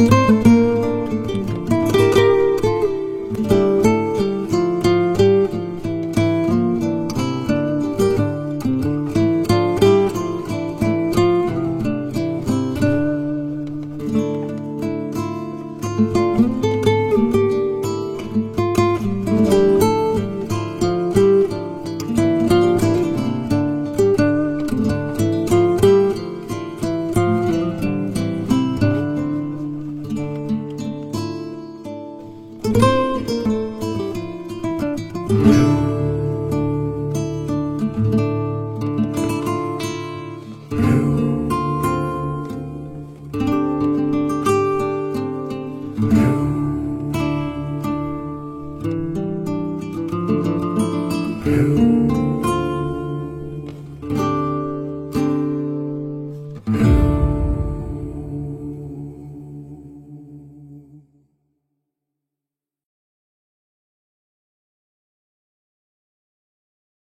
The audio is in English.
Música